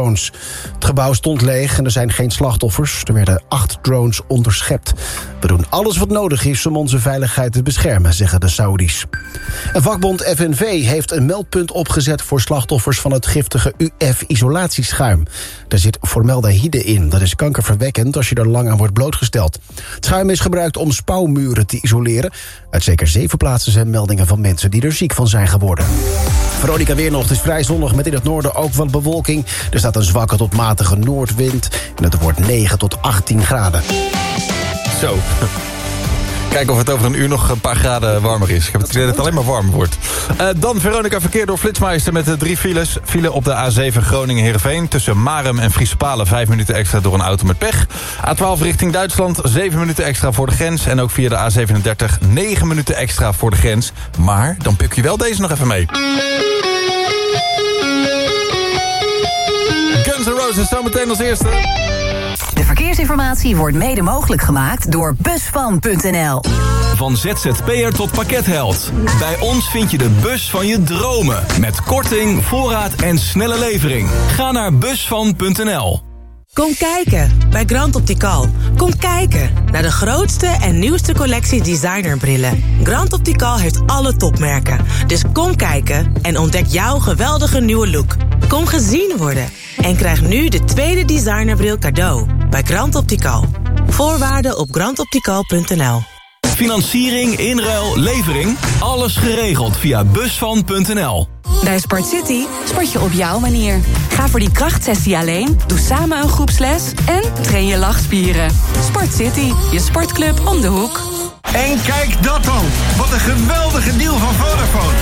drones. Het gebouw stond leeg en er zijn geen slachtoffers. Er werden acht drones onderschept. We doen alles wat nodig is om onze veiligheid te beschermen, zeggen de Saudis. En vakbond FNV heeft een meldpunt opgezet... voor slachtoffers van het giftige UF-isolatieschuim. Daar zit formaldehyde in. Dat is kankerverwekkend als je er lang aan wordt blootgesteld. Het schuim is gebruikt om spouwmuren te isoleren. Uit zeker zeven plaatsen zijn meldingen van mensen die er ziek van zijn geworden. Veronica weer is vrij zonnig met in het noorden ook wat bewolking. Er staat een zwakke tot matige noordwind. En het wordt 9 tot 18 graden. Zo. Kijken of het over een uur nog een paar graden warmer is. Ik heb het idee dat het alleen maar warmer wordt. Uh, dan Veronica verkeer door Flitsmeister met de drie files. File op de A7 Groningen-Heerenveen. Tussen Marem en Friesepalen 5 minuten extra door een auto met pech. A12 richting Duitsland 7 minuten extra voor de grens. En ook via de A37 9 minuten extra voor de grens. Maar dan pik je wel deze nog even mee. Guns N' Roses zometeen als eerste. De verkeersinformatie wordt mede mogelijk gemaakt door Busvan.nl. Van ZZP'er tot pakketheld. Bij ons vind je de bus van je dromen. Met korting, voorraad en snelle levering. Ga naar Busvan.nl. Kom kijken bij Grand Optical. Kom kijken naar de grootste en nieuwste collectie designerbrillen. Grand Optical heeft alle topmerken. Dus kom kijken en ontdek jouw geweldige nieuwe look. Kom gezien worden en krijg nu de tweede designerbril cadeau bij Grand Optical. Voorwaarden op grandoptical.nl Financiering, inruil, levering. Alles geregeld via busvan.nl. Bij Sport City sport je op jouw manier. Ga voor die krachtsessie alleen, doe samen een groepsles... en train je lachspieren. Sport City, je sportclub om de hoek. En kijk dat! Wat een geweldige deal van Vodafone!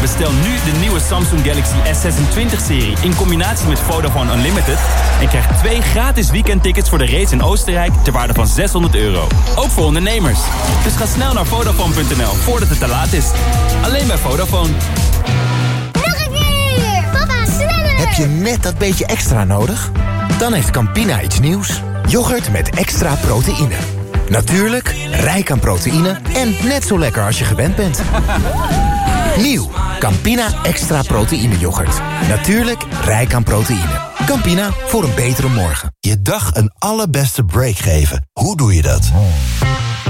Bestel nu de nieuwe Samsung Galaxy S26-serie in combinatie met Vodafone Unlimited... en krijg twee gratis weekendtickets voor de race in Oostenrijk ter waarde van 600 euro. Ook voor ondernemers. Dus ga snel naar Vodafone.nl voordat het te laat is. Alleen bij Vodafone. Nog een keer! Papa, sneller! Heb je net dat beetje extra nodig? Dan heeft Campina iets nieuws. Yoghurt met extra proteïne. Natuurlijk, rijk aan proteïne en net zo lekker als je gewend bent. Nieuw, Campina extra proteïne yoghurt. Natuurlijk, rijk aan proteïne. Campina, voor een betere morgen. Je dag een allerbeste break geven. Hoe doe je dat?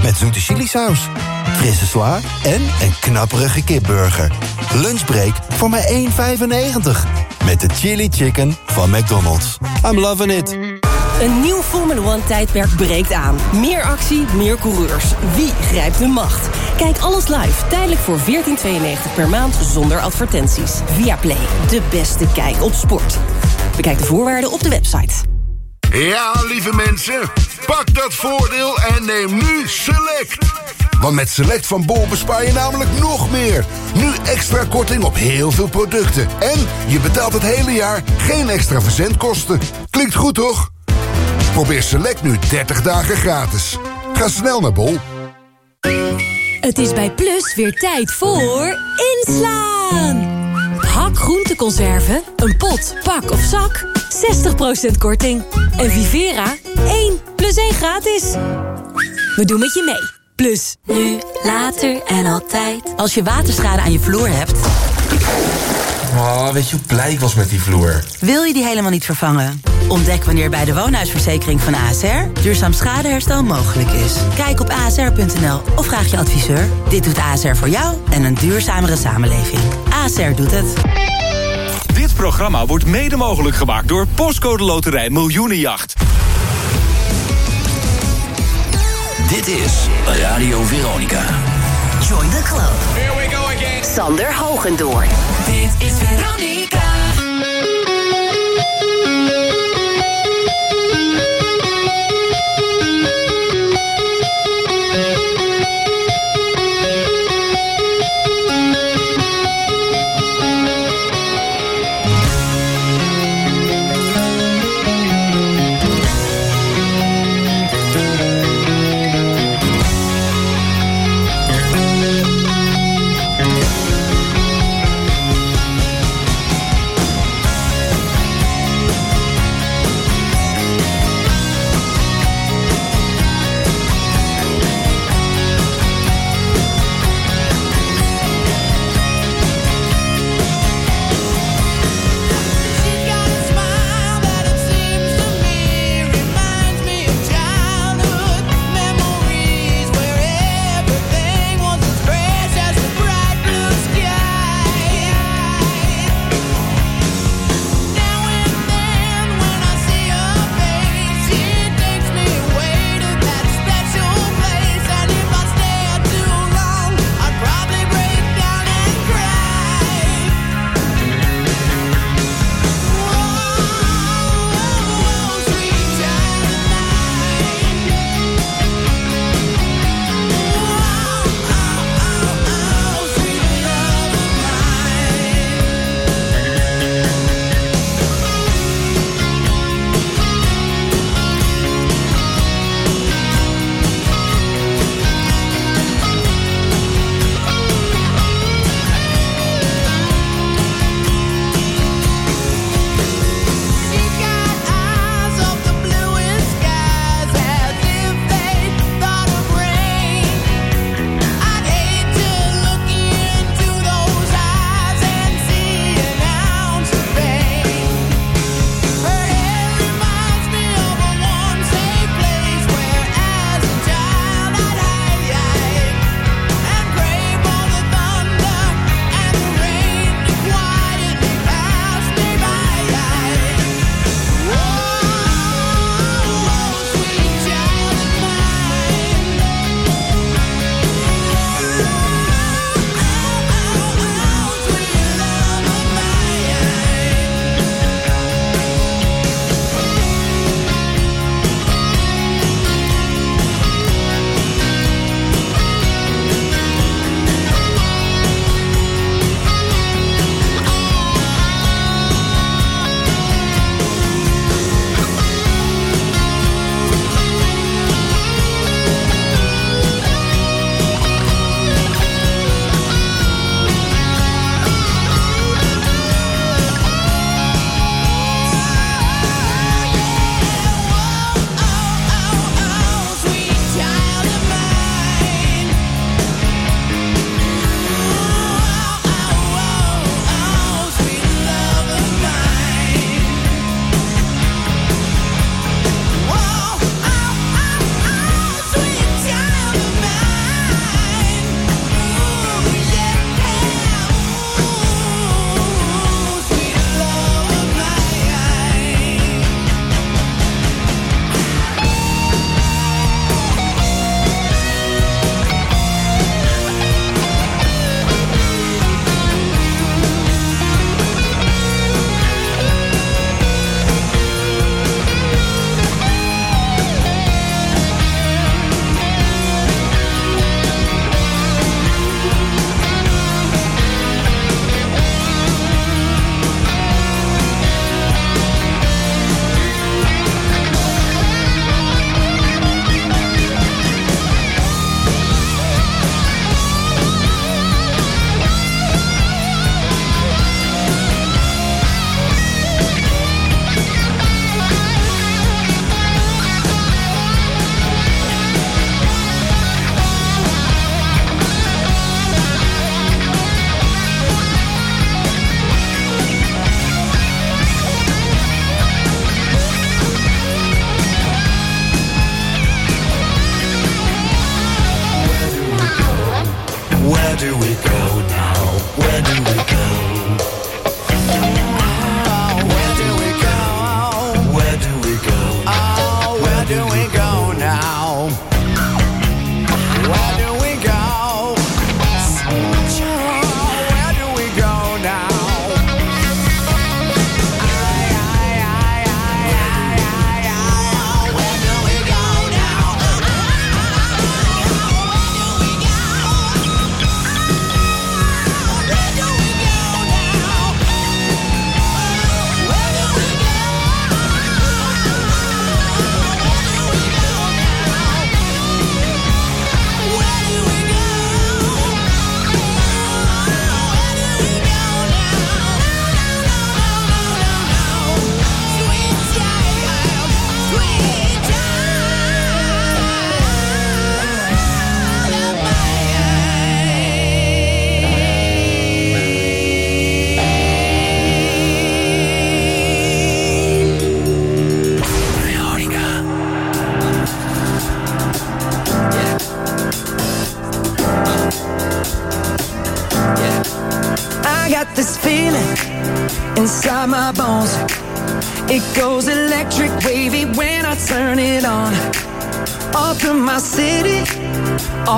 Met zoete chilisaus, frisse sla en een knapperige kipburger. Lunchbreak voor maar 1,95. Met de chili chicken van McDonald's. I'm loving it. Een nieuw Formula One tijdperk breekt aan. Meer actie, meer coureurs. Wie grijpt de macht? Kijk alles live, tijdelijk voor 14,92 per maand zonder advertenties. Via Play, de beste kijk op sport. Bekijk de voorwaarden op de website. Ja, lieve mensen, pak dat voordeel en neem nu Select. Want met Select van Bol bespaar je namelijk nog meer. Nu extra korting op heel veel producten. En je betaalt het hele jaar geen extra verzendkosten. Klinkt goed, toch? Probeer Select nu 30 dagen gratis. Ga snel naar Bol. Het is bij Plus weer tijd voor inslaan. Hak groenteconserven, een pot, pak of zak, 60% korting. En Vivera, 1 plus 1 gratis. We doen met je mee. Plus. Nu, later en altijd. Als je waterschade aan je vloer hebt... Oh, weet je hoe blij ik was met die vloer? Wil je die helemaal niet vervangen? Ontdek wanneer bij de woonhuisverzekering van ASR... duurzaam schadeherstel mogelijk is. Kijk op asr.nl of vraag je adviseur. Dit doet ASR voor jou en een duurzamere samenleving. ASR doet het. Dit programma wordt mede mogelijk gemaakt door Postcode Loterij Miljoenenjacht. Dit is Radio Veronica. Join the club. Here we go again. Sander Hogendoorn. Dit is Veronica.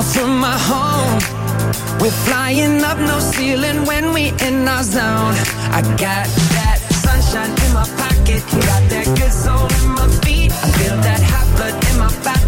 off from my home. We're flying up no ceiling when we in our zone. I got that sunshine in my pocket, got that good soul in my feet. I feel that hot blood in my body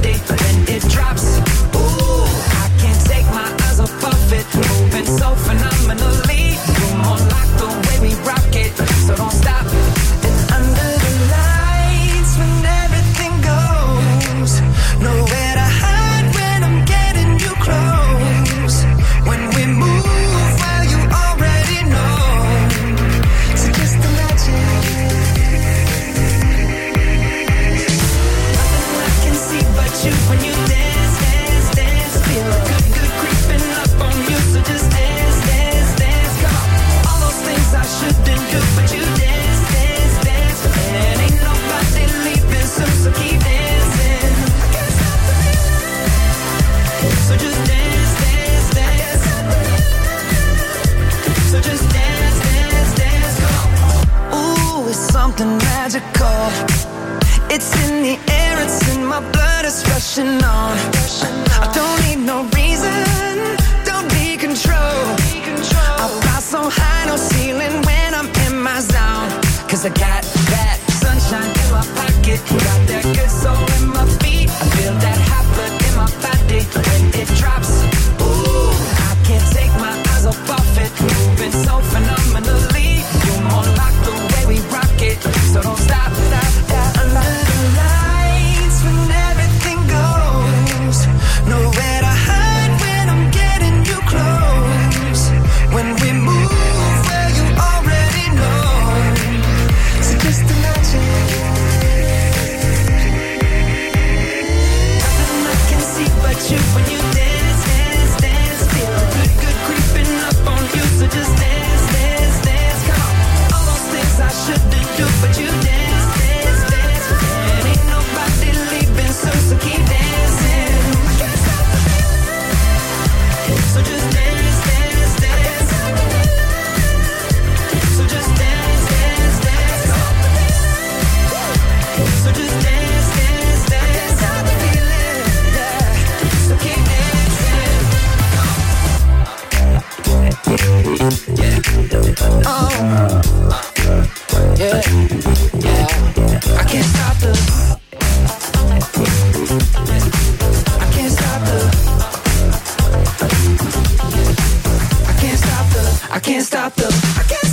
can't stop the.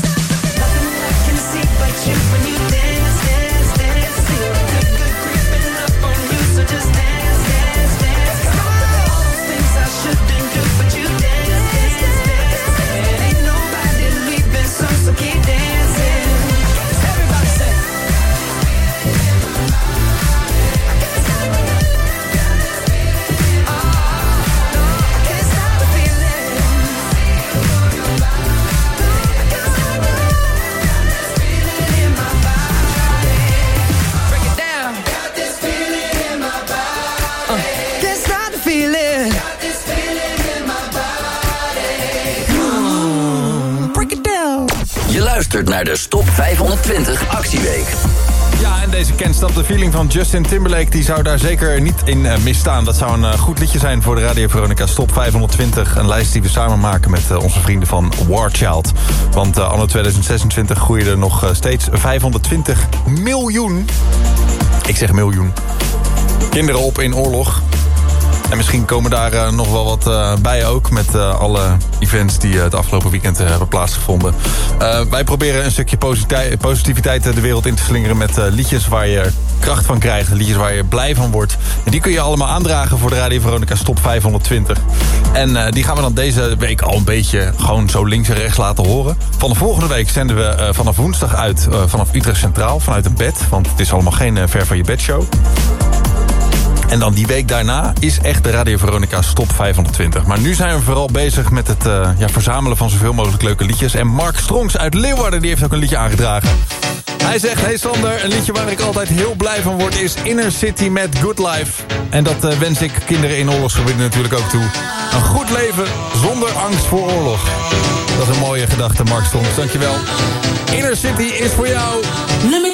naar de Stop 520 Actieweek. Ja, en deze Can't de Feeling van Justin Timberlake... die zou daar zeker niet in eh, misstaan. Dat zou een eh, goed liedje zijn voor de Radio Veronica Stop 520. Een lijst die we samen maken met eh, onze vrienden van Warchild. Want anno 2026 groeien er nog steeds 520 miljoen... ik zeg miljoen... kinderen op in oorlog. En misschien komen daar eh, nog wel wat eh, bij ook... met eh, alle events die het afgelopen weekend hebben plaatsgevonden. wij proberen een stukje positiviteit, de wereld in te slingeren... met liedjes waar je kracht van krijgt. Liedjes waar je blij van wordt. En die kun je allemaal aandragen voor de Radio Veronica Stop 520. En die gaan we dan deze week al een beetje gewoon zo links en rechts laten horen. Van de volgende week zenden we vanaf woensdag uit vanaf Utrecht Centraal. Vanuit een bed, want het is allemaal geen ver van je bed show. En dan die week daarna is echt de Radio Veronica's top 520. Maar nu zijn we vooral bezig met het eh, ja, verzamelen van zoveel mogelijk leuke liedjes. En Mark Strongs uit Leeuwarden die heeft ook een liedje aangedragen. Hij zegt, "Hé Sander, een liedje waar ik altijd heel blij van word is Inner City met Good Life. En dat eh, wens ik kinderen in oorlogsgebieden natuurlijk ook toe. Een goed leven zonder angst voor oorlog. Dat is een mooie gedachte, Mark Strongs. Dankjewel. Inner City is voor jou. nummer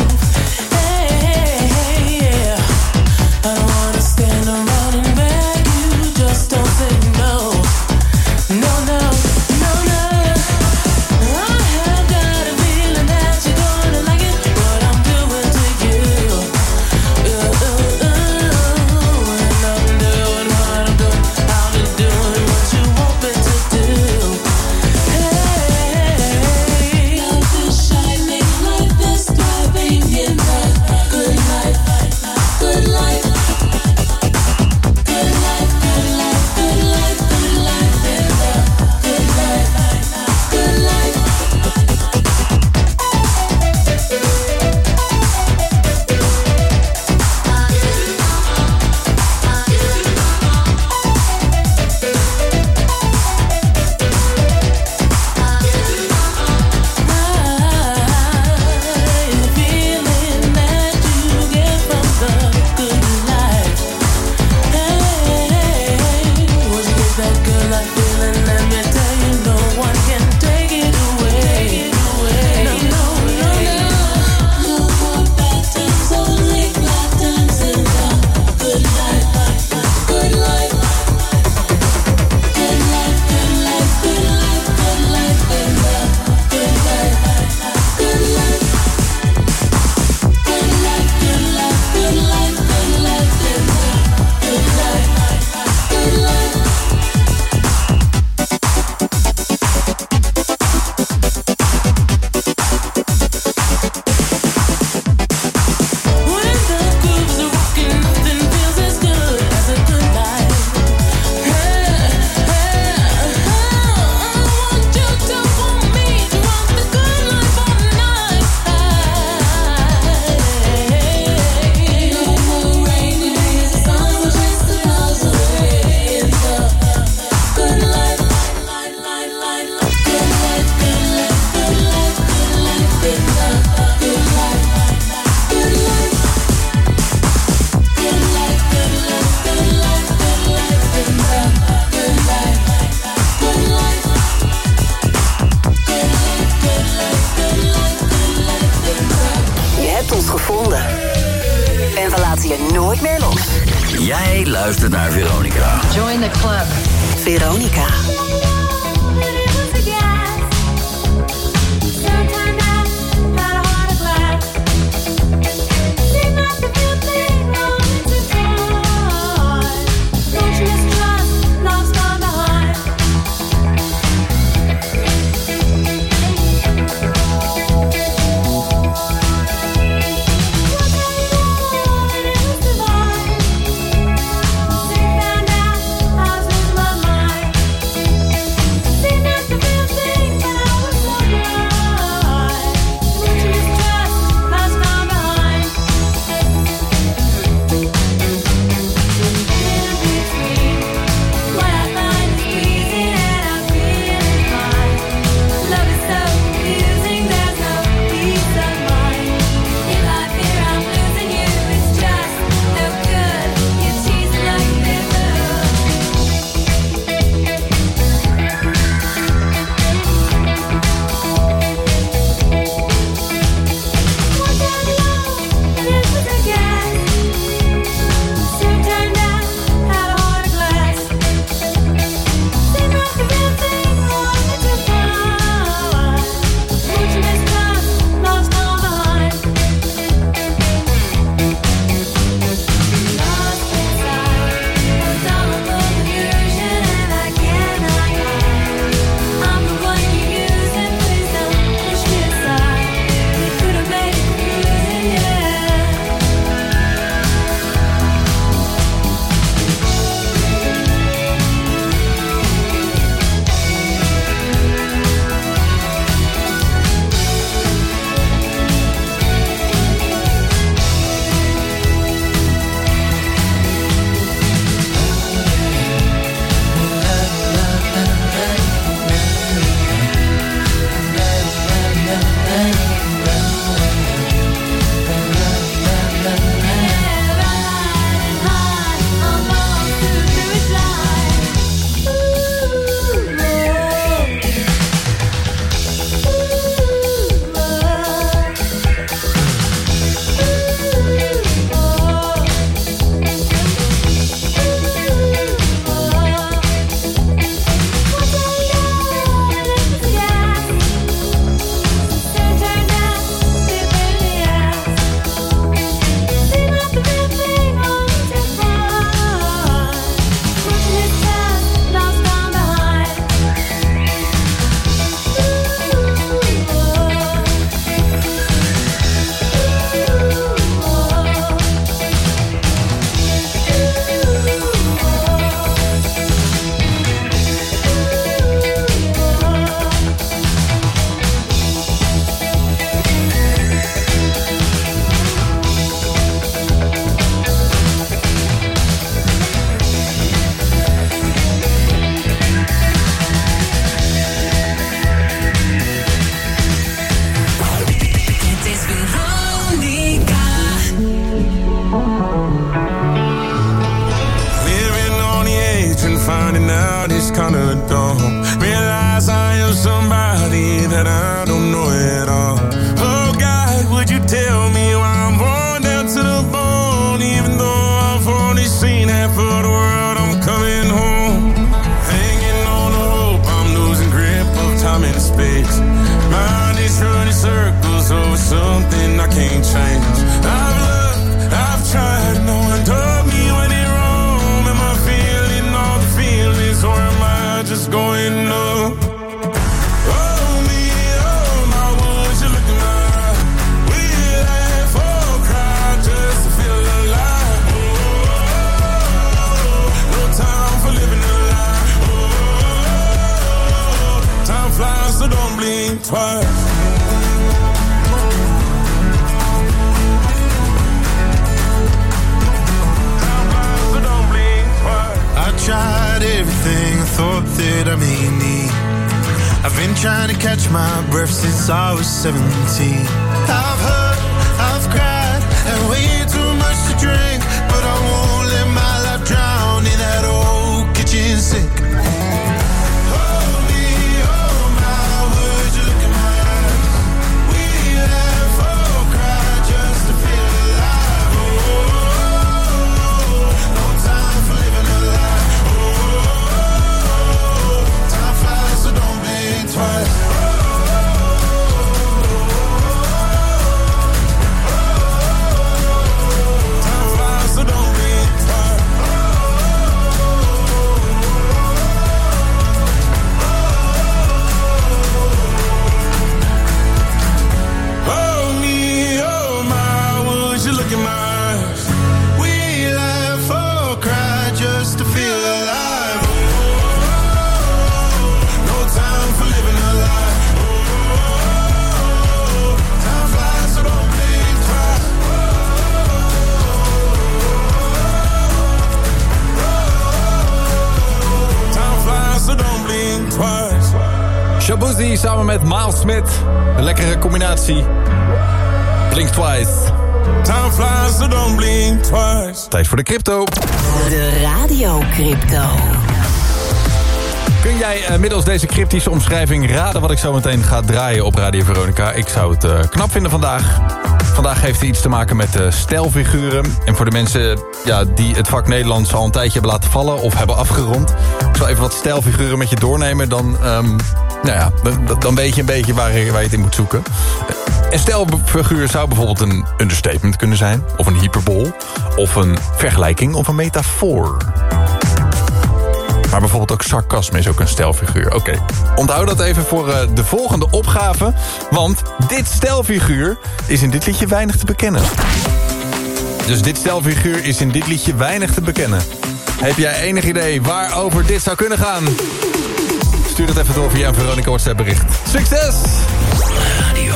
17. I've hurt, I've cried, and way too much to drink. But I won't let my life drown in that old kitchen sink. Samen met Miles Smith. Een lekkere combinatie. Blink twice. Time flies, so don't blink twice. Tijd voor de crypto. De Radio Crypto. Kun jij eh, middels deze cryptische omschrijving raden wat ik zo meteen ga draaien op Radio Veronica? Ik zou het eh, knap vinden vandaag. Vandaag heeft hij iets te maken met uh, stijlfiguren. En voor de mensen ja, die het vak Nederlands al een tijdje hebben laten vallen of hebben afgerond. Ik zal even wat stijlfiguren met je doornemen. Dan, ehm, nou ja, dan, weet je een beetje waar, je- waar je het in moet zoeken. Een stijlfiguur zou bijvoorbeeld een understatement kunnen zijn. Of een hyperbol. Of een vergelijking of een metafoor. Maar bijvoorbeeld ook sarcasme is ook een stijlfiguur. Oké, onthoud dat even voor eh, de volgende opgave. Want dit stijlfiguur is in dit liedje weinig te bekennen. Dus dit stijlfiguur is in dit liedje weinig te bekennen. Heb jij enig idee waarover dit zou kunnen gaan? Stuur het even door via een Veronica WhatsApp bericht. Succes! Radio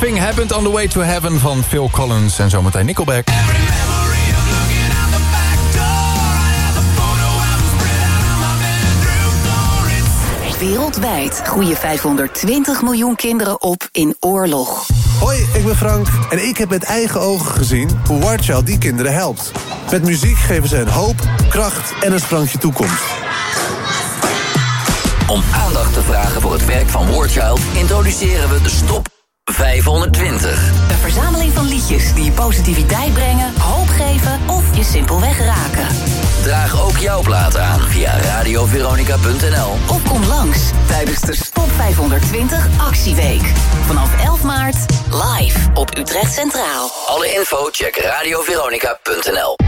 Something Happened on the Way to Heaven van Phil Collins en zometeen Nickelback. Wereldwijd groeien 520 miljoen kinderen op in oorlog. Hoi, ik ben Frank en ik heb met eigen ogen gezien hoe War Child die kinderen helpt. Met muziek geven ze hen hoop, kracht en een sprankje toekomst. Om aandacht te vragen voor het werk van Warchild... introduceren we de Stop 520. Een verzameling van liedjes die je positiviteit brengen, hoop geven of je simpelweg raken. Draag ook jouw plaat aan via radioveronica.nl. Of kom langs tijdens de Stop 520 Actieweek. Vanaf 11 maart live op Utrecht Centraal. Alle info check radioveronica.nl.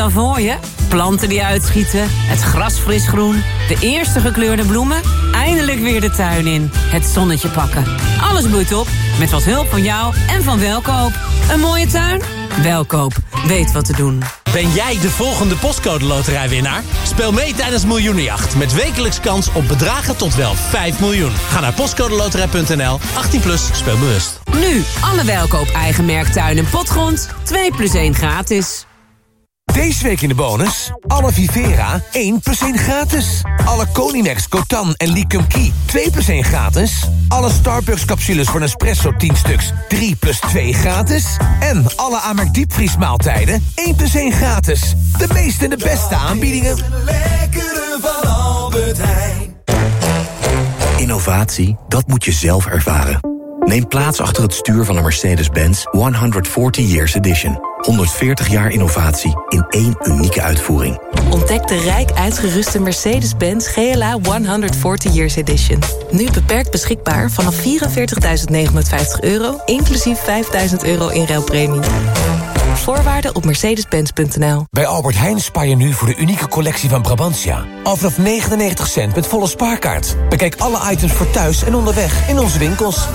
al voor je? Planten die uitschieten, het gras fris groen, de eerste gekleurde bloemen... eindelijk weer de tuin in, het zonnetje pakken. Alles bloeit op, met wat hulp van jou en van Welkoop. Een mooie tuin? Welkoop, weet wat te doen. Ben jij de volgende postcode loterijwinnaar? Speel mee tijdens Miljoenenjacht met wekelijks kans op bedragen tot wel 5 miljoen. Ga naar postcodeloterij.nl, 18 plus, speel bewust. Nu, alle Welkoop eigen merktuin en potgrond, 2 plus 1 gratis. Deze week in de bonus. Alle Vivera 1 plus 1 gratis. Alle Conimax, Cotan en Liquum Key 2 plus 1 gratis. Alle Starbucks capsules voor Nespresso 10 stuks 3 plus 2 gratis. En alle Amerk diepvriesmaaltijden 1 plus 1 gratis. De meeste en de beste aanbiedingen. Lekkere van Albert Heijn. Innovatie, dat moet je zelf ervaren. Neem plaats achter het stuur van een Mercedes-Benz 140 Years Edition. 140 jaar innovatie in één unieke uitvoering. Ontdek de rijk uitgeruste Mercedes-Benz GLA 140 Years Edition. Nu beperkt beschikbaar vanaf 44.950 euro... inclusief 5.000 euro in ruilpremie. Voorwaarden op mercedes-benz.nl. Bij Albert Heijn spaar je nu voor de unieke collectie van Brabantia. Al vanaf 99 cent met volle spaarkaart. Bekijk alle items voor thuis en onderweg in onze winkels.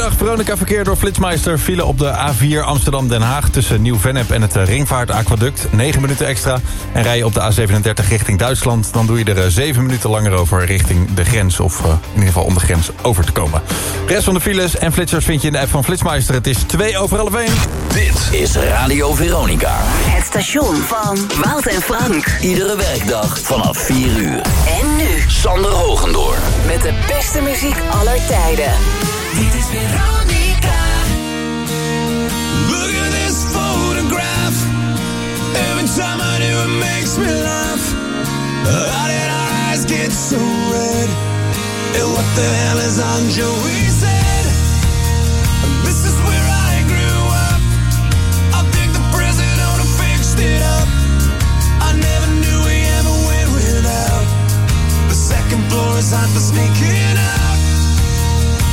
Goedemiddag, Veronica verkeer door Flitsmeister. File op de A4 Amsterdam-Den Haag tussen Nieuw-Vennep en het eh, Ringvaartaquaduct. 9 minuten extra. En rij je op de A37 richting Duitsland... dan doe je er 7 minuten langer over richting de grens... of uh, in ieder geval om de grens over te komen. De rest van de files en flitsers vind je in de app van Flitsmeister. Het is 2 over half 1. Dit is Radio Veronica. Het station van Wout en Frank. Iedere werkdag vanaf 4 uur. En nu Sander Hogendoor. met de beste muziek aller tijden. Veronica. Look at this photograph. Every time I do it makes me laugh. How did our eyes get so red? And what the hell is on Joey's head? This is where I grew up. I think the president fixed it up. I never knew we ever went without. The second floor is for sneaking out.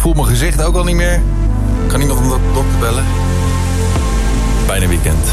voel mijn gezicht ook al niet meer. Kan iemand om de dokter bellen? Bijna weekend.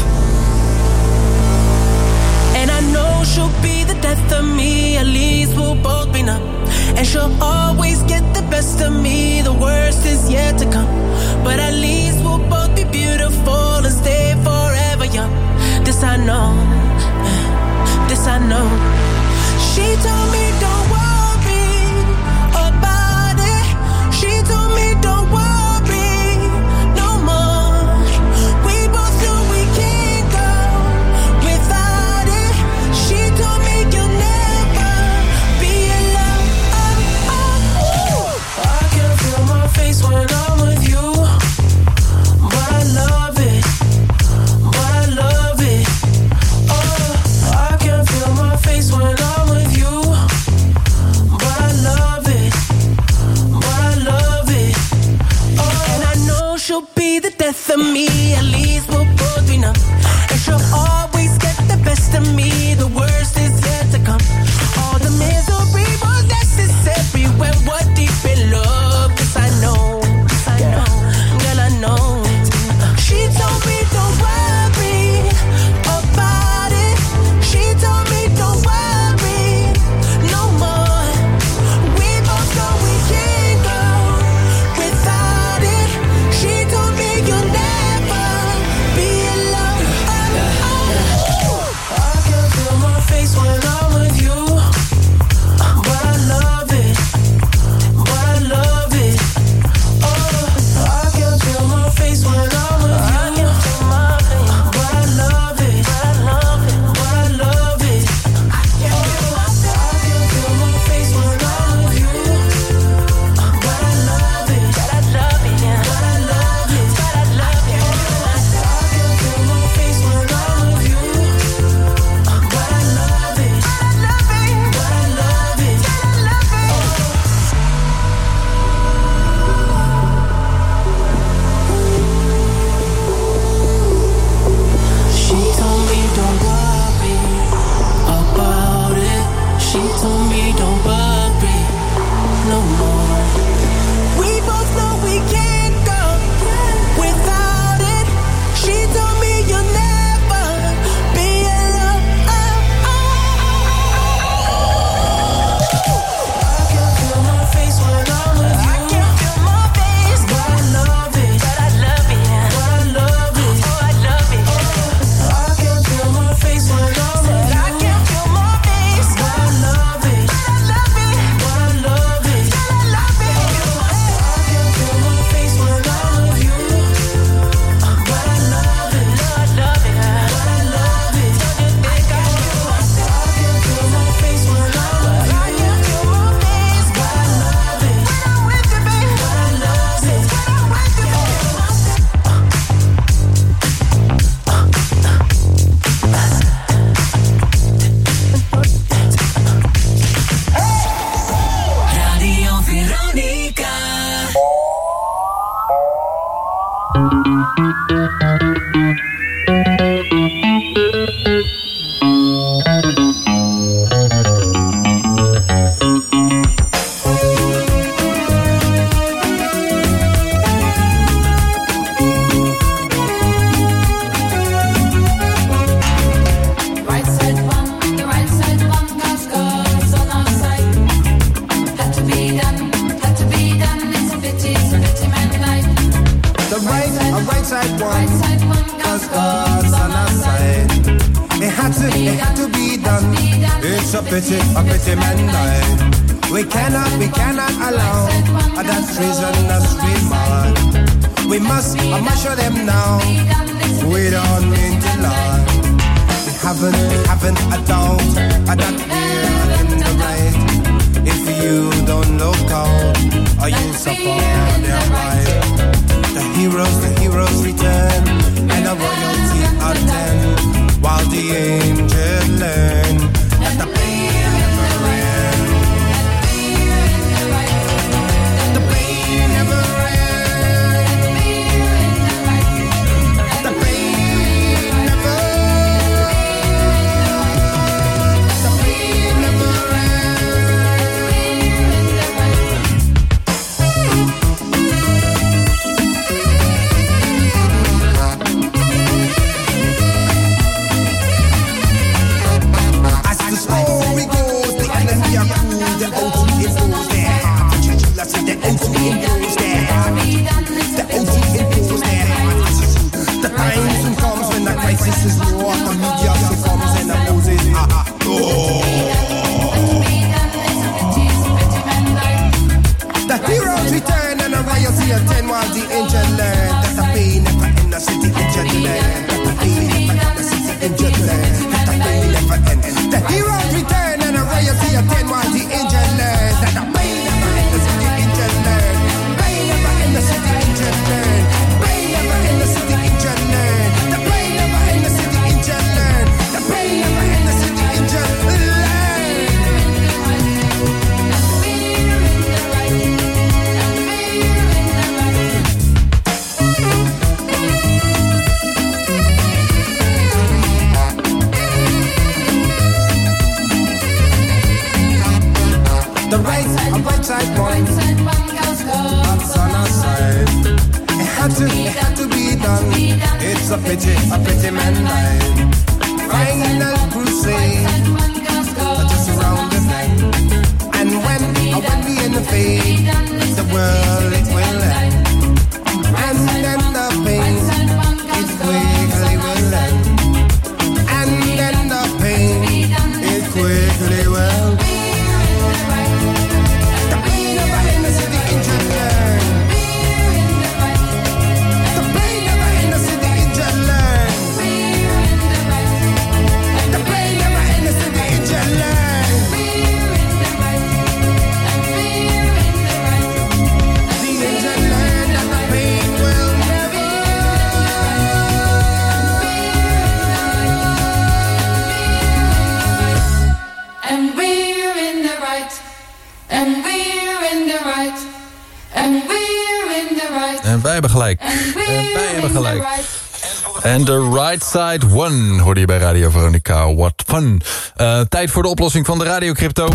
Right side one hoorde je bij Radio Veronica. What fun. Eh, tijd voor de oplossing van de radiocrypto.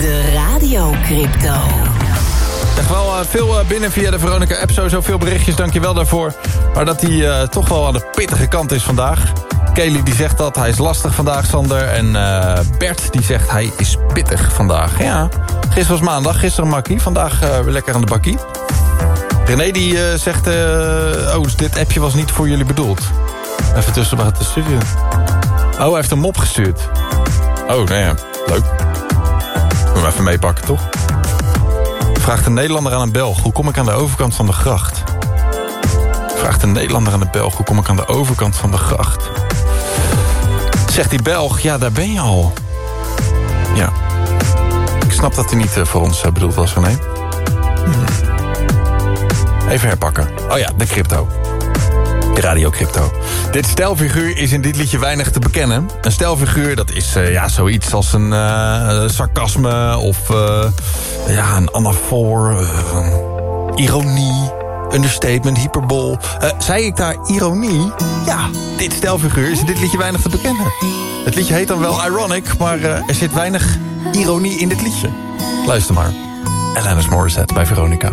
De radiocrypto. Echt wel eh, veel eh, binnen via de Veronica-app. Sowieso veel berichtjes, dankjewel daarvoor. Maar dat hij toch wel aan de pittige kant is vandaag. Kelly die zegt dat, hij is lastig vandaag, Sander. En Bert die zegt hij is pittig vandaag. Ja, gisteren was maandag, gisteren makkie. Vandaag weer lekker aan de bakkie. René die zegt... eh, oh, dit appje was niet voor jullie bedoeld. Even tussen maar te sturen. Oh, hij heeft een mop gestuurd. Oh, nou ja, leuk. Moet hem even meepakken, toch? Vraagt een Nederlander aan een Belg... hoe kom ik aan de overkant van de gracht? Vraagt een Nederlander aan de Belg... hoe kom ik aan de overkant van de gracht? Zegt die Belg, ja, daar ben je al. Ja. Ik snap dat hij niet eh, voor ons eh, bedoeld was, René. Hmm. Even herpakken. Oh ja, de crypto. De radiocrypto. Dit stelfiguur is in dit liedje weinig te bekennen. Een stelfiguur, dat is eh, ja, zoiets als een eh, sarcasme... of eh, ja, een anafoor, ironie, understatement, hyperbol. Eh, zei ik daar ironie? Ja, dit stelfiguur is in dit liedje weinig te bekennen. Het liedje heet dan wel Ironic, maar eh, er zit weinig ironie in dit liedje. Luister maar. Alanis Morissette bij Veronica.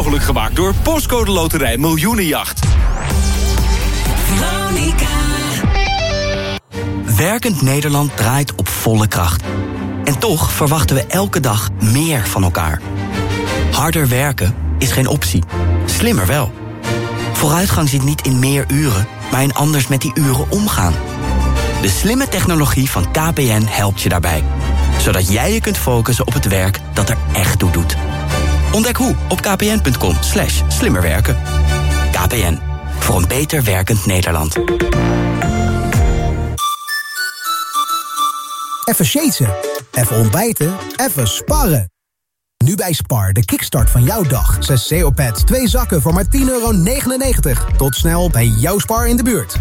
mogelijk gemaakt door Postcode Loterij Miljoenenjacht. Veronica. Werkend Nederland draait op volle kracht. En toch verwachten we elke dag meer van elkaar. Harder werken is geen optie. Slimmer wel. Vooruitgang zit niet in meer uren, maar in anders met die uren omgaan. De slimme technologie van KPN helpt je daarbij. Zodat jij je kunt focussen op het werk dat er echt toe doet. Ontdek hoe op kpn.com slash slimmerwerken. KPN, voor een beter werkend Nederland. Even shaten, even ontbijten, even sparren. Nu bij Spar, de kickstart van jouw dag. 6 CO-pads, 2 zakken voor maar 10,99 euro. Tot snel bij jouw Spar in de buurt.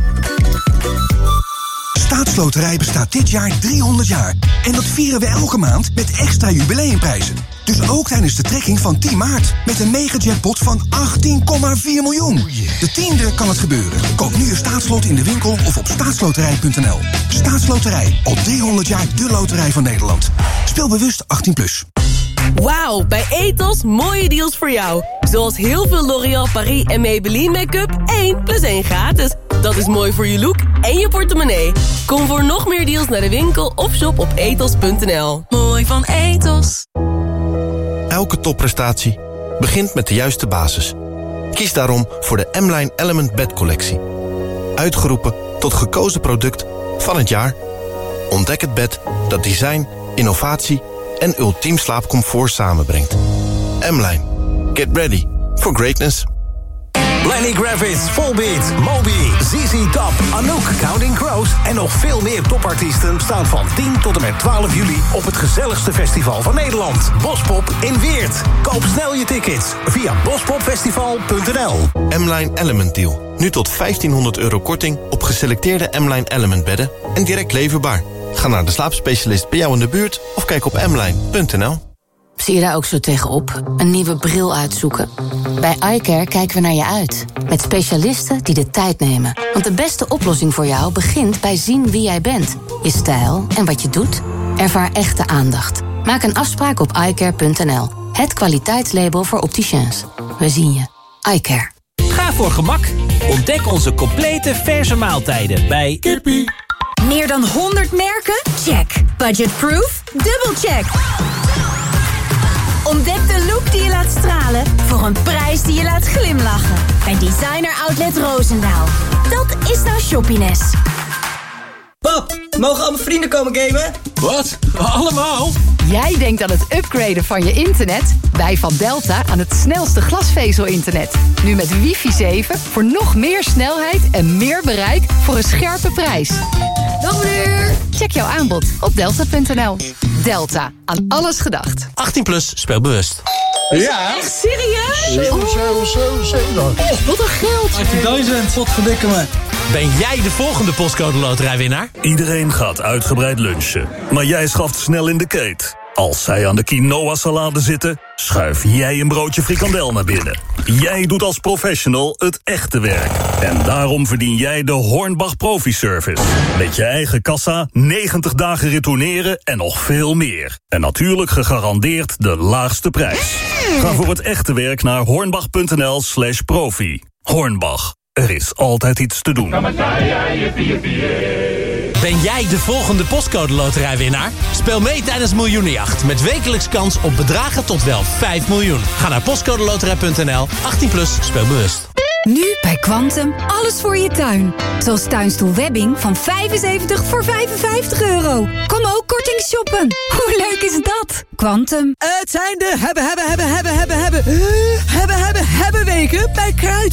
Staatsloterij bestaat dit jaar 300 jaar. En dat vieren we elke maand met extra jubileumprijzen. Dus ook tijdens de trekking van 10 maart. Met een mega-jackpot van 18,4 miljoen. De tiende kan het gebeuren. Koop nu een staatslot in de winkel of op staatsloterij.nl. Staatsloterij, al 300 jaar de loterij van Nederland. Speel bewust 18+. Plus. Wauw, bij Ethos mooie deals voor jou. Zoals heel veel L'Oréal Paris en Maybelline make-up 1 plus 1 gratis. Dat is mooi voor je look en je portemonnee. Kom voor nog meer deals naar de winkel of shop op ethos.nl. Mooi van Ethos. Elke topprestatie begint met de juiste basis. Kies daarom voor de M-Line Element Bed Collectie. Uitgeroepen tot gekozen product van het jaar. Ontdek het bed dat design, innovatie en ultiem slaapcomfort samenbrengt. M-Line. Get ready for greatness. Lenny Kravitz, Volbeat, Moby, ZZ Top, Anouk, Counting Crows... en nog veel meer topartiesten staan van 10 tot en met 12 juli... op het gezelligste festival van Nederland, Bospop in Weert. Koop snel je tickets via bospopfestival.nl. M-Line Element Deal. Nu tot 1500 euro korting op geselecteerde M-Line Element bedden... en direct leverbaar. Ga naar de slaapspecialist bij jou in de buurt... of kijk op mline.nl. Zie je daar ook zo tegenop? Een nieuwe bril uitzoeken? Bij iCare kijken we naar je uit. Met specialisten die de tijd nemen. Want de beste oplossing voor jou begint bij zien wie jij bent. Je stijl en wat je doet. Ervaar echte aandacht. Maak een afspraak op iCare.nl. Het kwaliteitslabel voor opticiens. We zien je. iCare. Ga voor gemak. Ontdek onze complete verse maaltijden bij Kippie. Meer dan 100 merken? Check. Budgetproof? Dubbelcheck. Ontdek de look die je laat stralen voor een prijs die je laat glimlachen. Bij Designer Outlet Roosendaal. Dat is nou shoppiness. Pap, mogen al mijn vrienden komen gamen? Wat? Allemaal? Jij denkt aan het upgraden van je internet? Wij van Delta aan het snelste glasvezel-internet. Nu met wifi 7 voor nog meer snelheid en meer bereik voor een scherpe prijs. Dag meneer! Check jouw aanbod op delta.nl. Delta, aan alles gedacht. 18 plus, speel bewust. Ja. Echt serieus? 7, 7, 7, 7. Oh, wat een geld! 18.000, wat verdikken me. Ben jij de volgende postcode loterijwinnaar? Iedereen gaat uitgebreid lunchen. Maar jij schaft snel in de keet. Als zij aan de quinoa-salade zitten, schuif jij een broodje frikandel naar binnen. Jij doet als professional het echte werk. En daarom verdien jij de Hornbach Profi Service. Met je eigen kassa, 90 dagen retourneren en nog veel meer. En natuurlijk gegarandeerd de laagste prijs. Ga voor het echte werk naar hornbach.nl slash profi. Hornbach, er is altijd iets te doen. Ben jij de volgende postcode loterijwinnaar? Speel mee tijdens Miljoenenjacht met wekelijks kans op bedragen tot wel 5 miljoen. Ga naar postcodeloterij.nl, 18 plus, speel bewust. Nu bij Quantum alles voor je tuin. Zoals tuinstoel Webbing van 75 voor 55 euro. Kom ook korting shoppen. Hoe leuk is dat? Quantum. Het zijn de hebben, hebben, hebben, hebben, hebben, hebben, hebben, hebben, hebben weken bij Kruidvat.